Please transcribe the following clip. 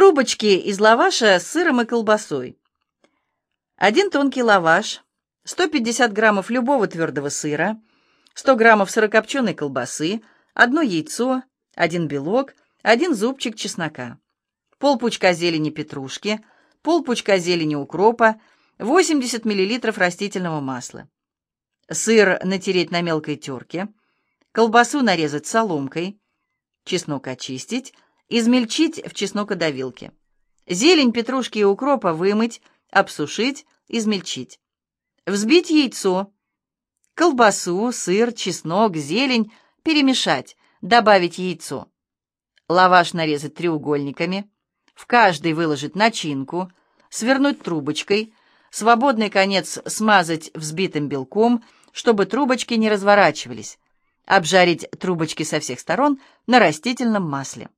Трубочки из лаваша с сыром и колбасой. Один тонкий лаваш, 150 граммов любого твердого сыра, 100 граммов сырокопченой колбасы, одно яйцо, один белок, один зубчик чеснока, полпучка зелени петрушки, полпучка зелени укропа, 80 мл растительного масла. Сыр натереть на мелкой терке, колбасу нарезать соломкой, чеснок очистить, измельчить в чеснокодавилке. Зелень петрушки и укропа вымыть, обсушить, измельчить. Взбить яйцо, колбасу, сыр, чеснок, зелень, перемешать, добавить яйцо. Лаваш нарезать треугольниками, в каждый выложить начинку, свернуть трубочкой, свободный конец смазать взбитым белком, чтобы трубочки не разворачивались, обжарить трубочки со всех сторон на растительном масле.